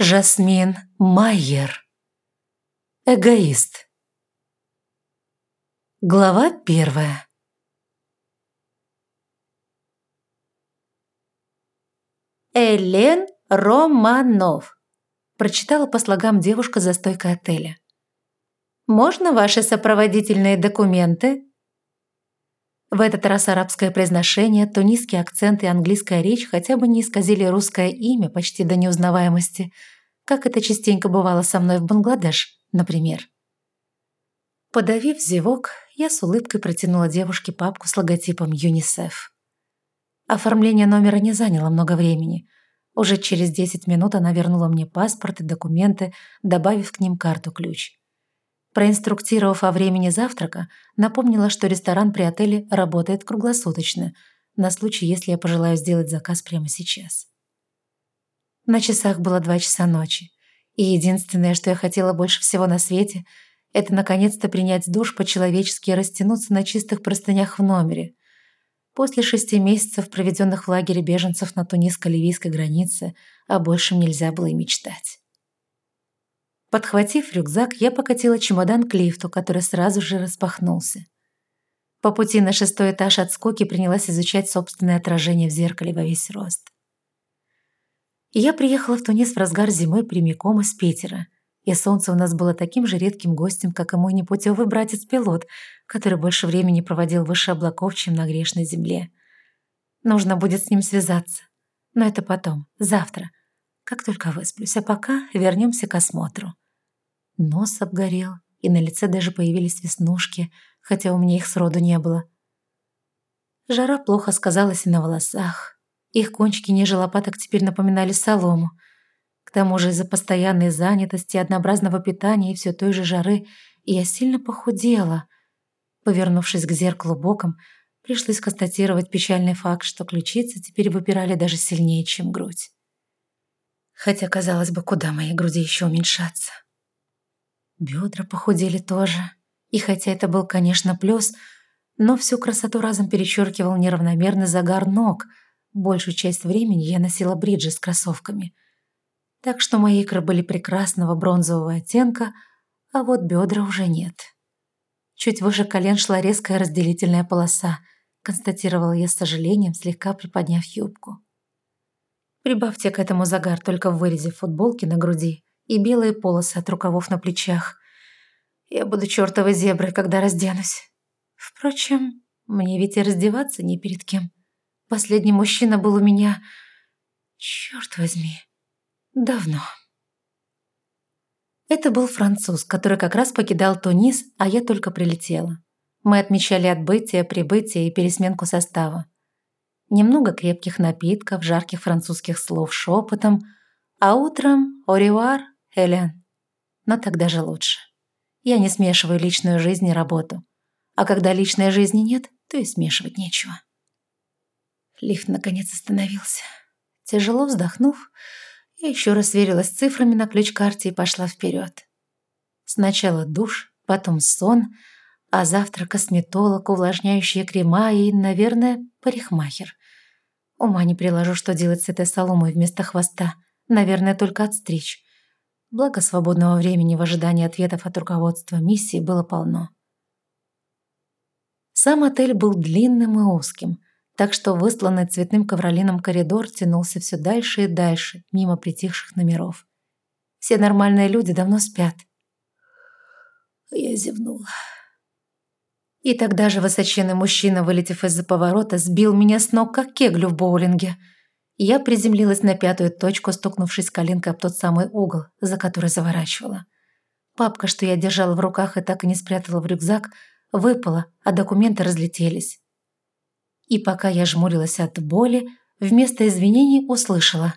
Жасмин Майер. Эгоист. Глава первая. Элен Романов. Прочитала по слогам девушка за стойкой отеля. «Можно ваши сопроводительные документы?» В этот раз арабское произношение, тунисский акцент и английская речь хотя бы не исказили русское имя почти до неузнаваемости, как это частенько бывало со мной в Бангладеш, например. Подавив зевок, я с улыбкой протянула девушке папку с логотипом ЮНИСЕФ. Оформление номера не заняло много времени. Уже через 10 минут она вернула мне паспорт и документы, добавив к ним карту-ключ. Проинструктировав о времени завтрака, напомнила, что ресторан при отеле работает круглосуточно, на случай, если я пожелаю сделать заказ прямо сейчас. На часах было два часа ночи, и единственное, что я хотела больше всего на свете, это наконец-то принять душ по-человечески и растянуться на чистых простынях в номере. После шести месяцев, проведенных в лагере беженцев на туниско-ливийской границе, о большем нельзя было и мечтать. Подхватив рюкзак, я покатила чемодан к лифту, который сразу же распахнулся. По пути на шестой этаж от скоки принялась изучать собственное отражение в зеркале во весь рост. Я приехала в Тунис в разгар зимы прямиком из Питера, и солнце у нас было таким же редким гостем, как и мой непутевый братец-пилот, который больше времени проводил выше облаков, чем на грешной земле. Нужно будет с ним связаться. Но это потом, завтра, как только высплюсь, а пока вернемся к осмотру. Нос обгорел, и на лице даже появились веснушки, хотя у меня их сроду не было. Жара плохо сказалась и на волосах. Их кончики ниже лопаток теперь напоминали солому. К тому же из-за постоянной занятости, однообразного питания и все той же жары я сильно похудела. Повернувшись к зеркалу боком, пришлось констатировать печальный факт, что ключицы теперь выпирали даже сильнее, чем грудь. Хотя, казалось бы, куда моей груди еще уменьшаться. Бедра похудели тоже. И хотя это был, конечно, плюс, но всю красоту разом перечеркивал неравномерный загар ног. Большую часть времени я носила бриджи с кроссовками. Так что мои икры были прекрасного бронзового оттенка, а вот бедра уже нет. Чуть выше колен шла резкая разделительная полоса, констатировала я с сожалением, слегка приподняв юбку. Прибавьте к этому загар только в вырезе футболки на груди и белые полосы от рукавов на плечах. Я буду чертовой зеброй, когда разденусь. Впрочем, мне ведь и раздеваться не перед кем. Последний мужчина был у меня... Черт возьми, давно. Это был француз, который как раз покидал Тунис, а я только прилетела. Мы отмечали отбытие, прибытие и пересменку состава немного крепких напитков, жарких французских слов шепотом, а утром «Оривар, Элен». Но так даже лучше. Я не смешиваю личную жизнь и работу. А когда личной жизни нет, то и смешивать нечего. Лифт наконец остановился. Тяжело вздохнув, я еще раз сверилась с цифрами на ключ-карте и пошла вперед. Сначала душ, потом сон, а завтра косметолог, увлажняющие крема и, наверное, парикмахер. Ума не приложу, что делать с этой соломой вместо хвоста. Наверное, только отстричь. Благо свободного времени в ожидании ответов от руководства миссии было полно. Сам отель был длинным и узким, так что высланный цветным ковролином коридор тянулся все дальше и дальше, мимо притихших номеров. Все нормальные люди давно спят. Я зевнула. И тогда же высоченный мужчина, вылетев из-за поворота, сбил меня с ног, как кеглю в боулинге. Я приземлилась на пятую точку, стукнувшись коленкой об тот самый угол, за который заворачивала. Папка, что я держала в руках и так и не спрятала в рюкзак, выпала, а документы разлетелись. И пока я жмурилась от боли, вместо извинений услышала.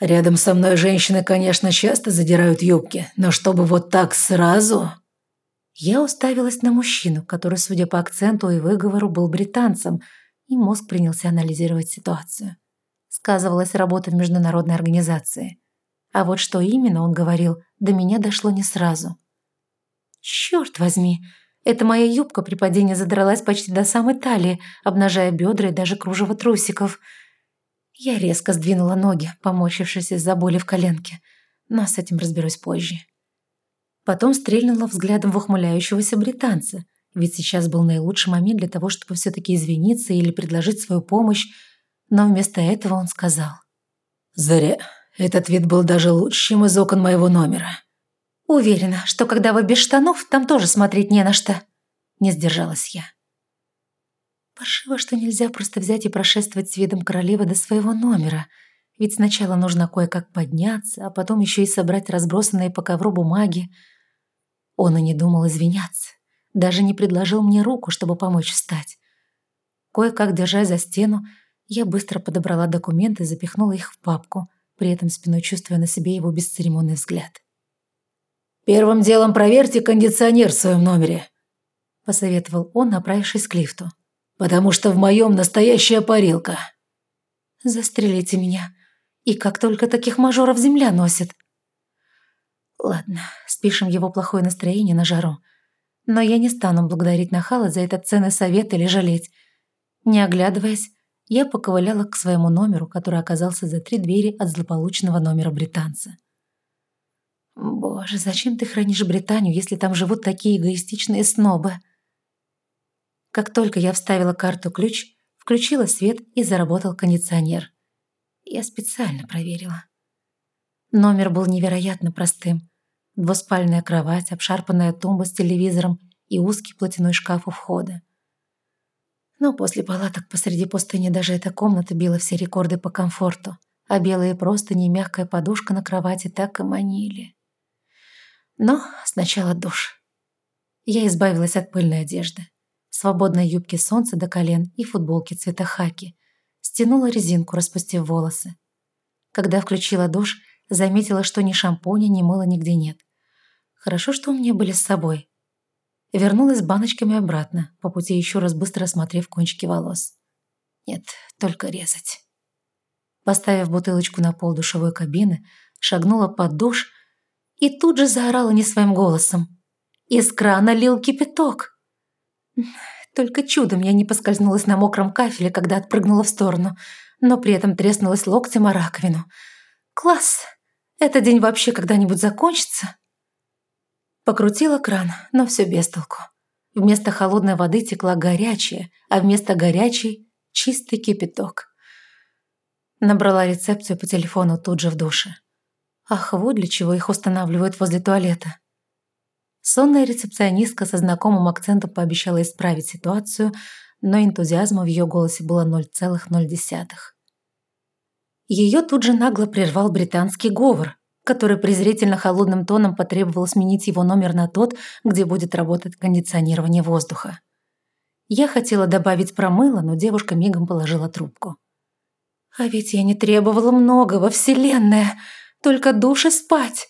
«Рядом со мной женщины, конечно, часто задирают юбки, но чтобы вот так сразу...» Я уставилась на мужчину, который, судя по акценту и выговору, был британцем, и мозг принялся анализировать ситуацию. Сказывалась работа в международной организации. А вот что именно он говорил, до меня дошло не сразу. «Черт возьми!» Эта моя юбка при падении задралась почти до самой талии, обнажая бедра и даже кружево трусиков. Я резко сдвинула ноги, помочившись из-за боли в коленке. но с этим разберусь позже. Потом стрельнула взглядом в ухмыляющегося британца, ведь сейчас был наилучший момент для того, чтобы все-таки извиниться или предложить свою помощь, но вместо этого он сказал. «Зря. Этот вид был даже лучше, чем из окон моего номера». «Уверена, что когда вы без штанов, там тоже смотреть не на что», – не сдержалась я. Паршиво, что нельзя просто взять и прошествовать с видом королевы до своего номера, ведь сначала нужно кое-как подняться, а потом еще и собрать разбросанные по ковру бумаги. Он и не думал извиняться, даже не предложил мне руку, чтобы помочь встать. Кое-как, держась за стену, я быстро подобрала документы и запихнула их в папку, при этом спиной чувствуя на себе его бесцеремонный взгляд. «Первым делом проверьте кондиционер в своем номере», – посоветовал он, направившись к лифту. «Потому что в моем настоящая парилка». «Застрелите меня. И как только таких мажоров земля носит». Ладно, спишем его плохое настроение на жару. Но я не стану благодарить нахала за этот ценный совет или жалеть. Не оглядываясь, я поковыляла к своему номеру, который оказался за три двери от злополучного номера британца. Боже, зачем ты хранишь Британию, если там живут такие эгоистичные снобы? Как только я вставила карту-ключ, включила свет и заработал кондиционер. Я специально проверила. Номер был невероятно простым. Двуспальная кровать, обшарпанная тумба с телевизором и узкий платяной шкаф у входа. Но после палаток посреди пустыни даже эта комната била все рекорды по комфорту, а белые простыни и мягкая подушка на кровати так и манили. Но сначала душ. Я избавилась от пыльной одежды. Свободной юбки солнца до колен и футболки цвета хаки. Стянула резинку, распустив волосы. Когда включила душ, заметила, что ни шампуня, ни мыла нигде нет. Хорошо, что у меня были с собой. Вернулась с баночками обратно, по пути еще раз быстро осмотрев кончики волос. Нет, только резать. Поставив бутылочку на пол душевой кабины, шагнула под душ и тут же заорала не своим голосом. Из крана лил кипяток. Только чудом я не поскользнулась на мокром кафеле, когда отпрыгнула в сторону, но при этом треснулась локтем о раковину. Класс! Этот день вообще когда-нибудь закончится? Покрутила кран, но все без толку. Вместо холодной воды текла горячая, а вместо горячей – чистый кипяток. Набрала рецепцию по телефону тут же в душе. Ах, вот для чего их устанавливают возле туалета. Сонная рецепционистка со знакомым акцентом пообещала исправить ситуацию, но энтузиазма в ее голосе было 0,0. Ее тут же нагло прервал британский говор, который презрительно холодным тоном потребовал сменить его номер на тот, где будет работать кондиционирование воздуха. Я хотела добавить промыло, но девушка мигом положила трубку. «А ведь я не требовала многого, вселенная!» Только душ и спать!»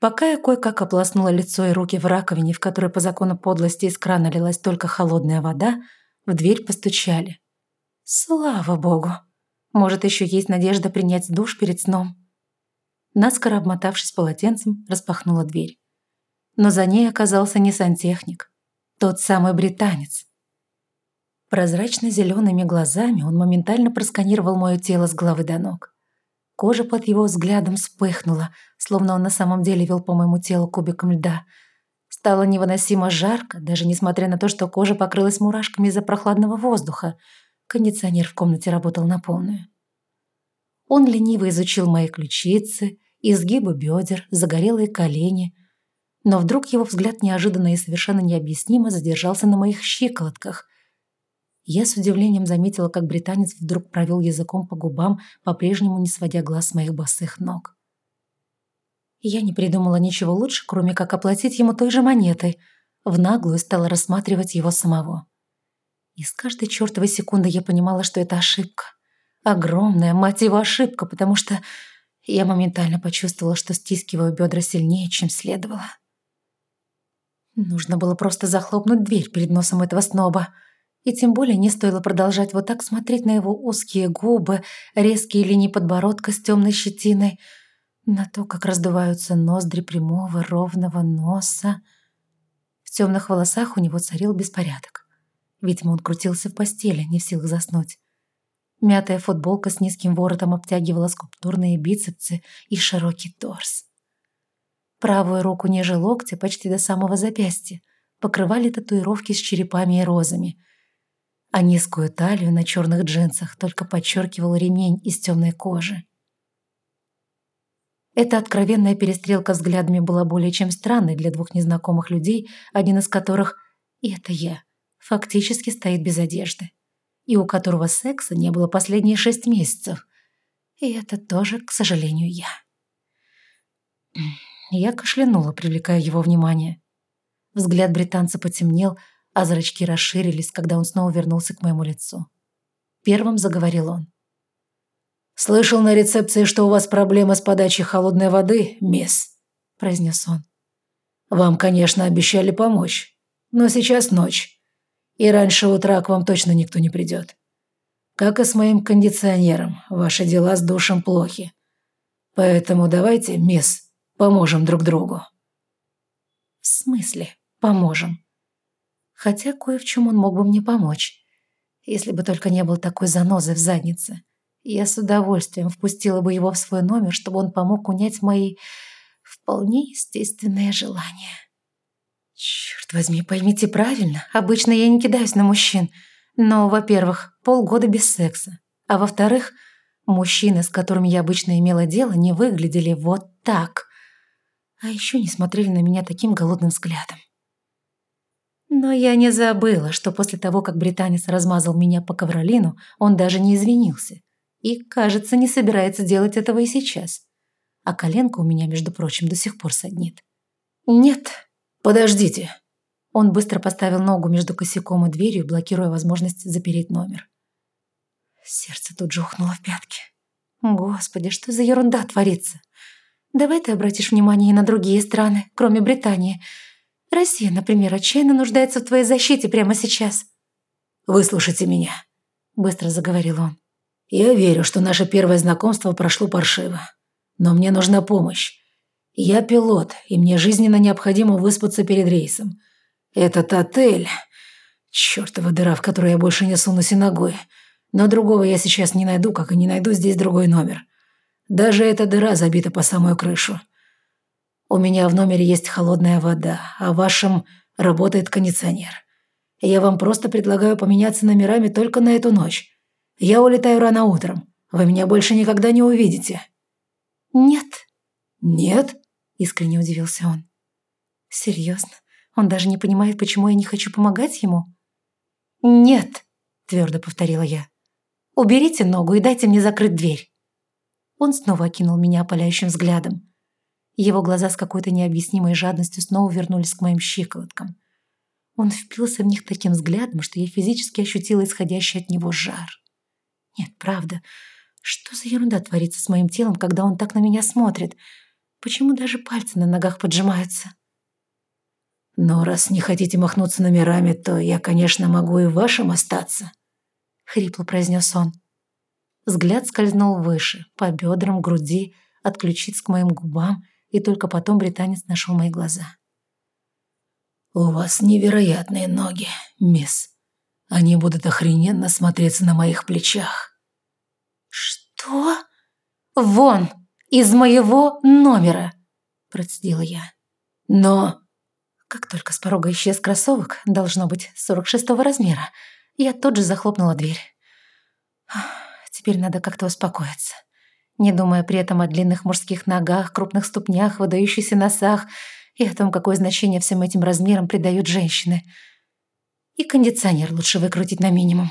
Пока я кое-как ополоснула лицо и руки в раковине, в которой по закону подлости из крана лилась только холодная вода, в дверь постучали. Слава богу! Может, еще есть надежда принять душ перед сном? Наскоро обмотавшись полотенцем, распахнула дверь. Но за ней оказался не сантехник, тот самый британец. Прозрачно-зелеными глазами он моментально просканировал мое тело с головы до ног. Кожа под его взглядом вспыхнула, словно он на самом деле вел по моему телу кубиком льда. Стало невыносимо жарко, даже несмотря на то, что кожа покрылась мурашками из-за прохладного воздуха. Кондиционер в комнате работал на полную. Он лениво изучил мои ключицы, изгибы бедер, загорелые колени. Но вдруг его взгляд неожиданно и совершенно необъяснимо задержался на моих щиколотках, я с удивлением заметила, как британец вдруг провел языком по губам, по-прежнему не сводя глаз с моих босых ног. Я не придумала ничего лучше, кроме как оплатить ему той же монетой. В наглую стала рассматривать его самого. И с каждой чертовой секунды я понимала, что это ошибка. Огромная, мать его, ошибка, потому что я моментально почувствовала, что стискиваю бедра сильнее, чем следовало. Нужно было просто захлопнуть дверь перед носом этого сноба. И тем более не стоило продолжать вот так смотреть на его узкие губы, резкие линии подбородка с темной щетиной, на то, как раздуваются ноздри прямого ровного носа. В темных волосах у него царил беспорядок. Видимо, он крутился в постели, не в силах заснуть. Мятая футболка с низким воротом обтягивала скульптурные бицепсы и широкий торс. Правую руку ниже локтя, почти до самого запястья, покрывали татуировки с черепами и розами, а низкую талию на черных джинсах только подчеркивал ремень из темной кожи. Эта откровенная перестрелка взглядами была более чем странной для двух незнакомых людей, один из которых, и это я, фактически стоит без одежды, и у которого секса не было последние шесть месяцев. И это тоже, к сожалению, я. Я кашлянула, привлекая его внимание. Взгляд британца потемнел, а зрачки расширились, когда он снова вернулся к моему лицу. Первым заговорил он. «Слышал на рецепции, что у вас проблема с подачей холодной воды, мисс», – произнес он. «Вам, конечно, обещали помочь, но сейчас ночь, и раньше утра к вам точно никто не придет. Как и с моим кондиционером, ваши дела с душем плохи. Поэтому давайте, мисс, поможем друг другу». «В смысле поможем?» Хотя кое в чем он мог бы мне помочь, если бы только не был такой занозой в заднице. Я с удовольствием впустила бы его в свой номер, чтобы он помог унять мои вполне естественные желания. Черт возьми, поймите правильно, обычно я не кидаюсь на мужчин. Но, во-первых, полгода без секса. А во-вторых, мужчины, с которыми я обычно имела дело, не выглядели вот так. А еще не смотрели на меня таким голодным взглядом. Но я не забыла, что после того, как британец размазал меня по ковролину, он даже не извинился. И, кажется, не собирается делать этого и сейчас. А коленка у меня, между прочим, до сих пор саднит. «Нет, подождите». Он быстро поставил ногу между косяком и дверью, блокируя возможность запереть номер. Сердце тут же ухнуло в пятки. Господи, что за ерунда творится? Давай ты обратишь внимание и на другие страны, кроме Британии. Россия, например, отчаянно нуждается в твоей защите прямо сейчас. «Выслушайте меня», — быстро заговорил он. Я верю, что наше первое знакомство прошло паршиво. Но мне нужна помощь. Я пилот, и мне жизненно необходимо выспаться перед рейсом. Этот отель... Чёртова дыра, в которую я больше не сунусь и ногой. Но другого я сейчас не найду, как и не найду здесь другой номер. Даже эта дыра забита по самую крышу. У меня в номере есть холодная вода, а в вашем работает кондиционер. Я вам просто предлагаю поменяться номерами только на эту ночь. Я улетаю рано утром. Вы меня больше никогда не увидите». «Нет». «Нет?» – искренне удивился он. «Серьезно? Он даже не понимает, почему я не хочу помогать ему?» «Нет», – твердо повторила я. «Уберите ногу и дайте мне закрыть дверь». Он снова окинул меня опаляющим взглядом. Его глаза с какой-то необъяснимой жадностью снова вернулись к моим щиколоткам. Он впился в них таким взглядом, что я физически ощутила исходящий от него жар. Нет, правда. Что за ерунда творится с моим телом, когда он так на меня смотрит? Почему даже пальцы на ногах поджимаются? Но раз не хотите махнуться номерами, то я, конечно, могу и вашим остаться. Хрипло произнес он. Взгляд скользнул выше, по бедрам, груди, от к моим губам, и только потом британец нашел мои глаза. «У вас невероятные ноги, мисс», они будут охрененно смотреться на моих плечах. Что? Вон, из моего номера, процедила я. Но... Как только с порога исчез кроссовок, должно быть, 46-го размера, я тут же захлопнула дверь. Теперь надо как-то успокоиться. Не думая при этом о длинных мужских ногах, крупных ступнях, выдающихся носах и о том, какое значение всем этим размерам придают женщины – и кондиционер лучше выкрутить на минимум.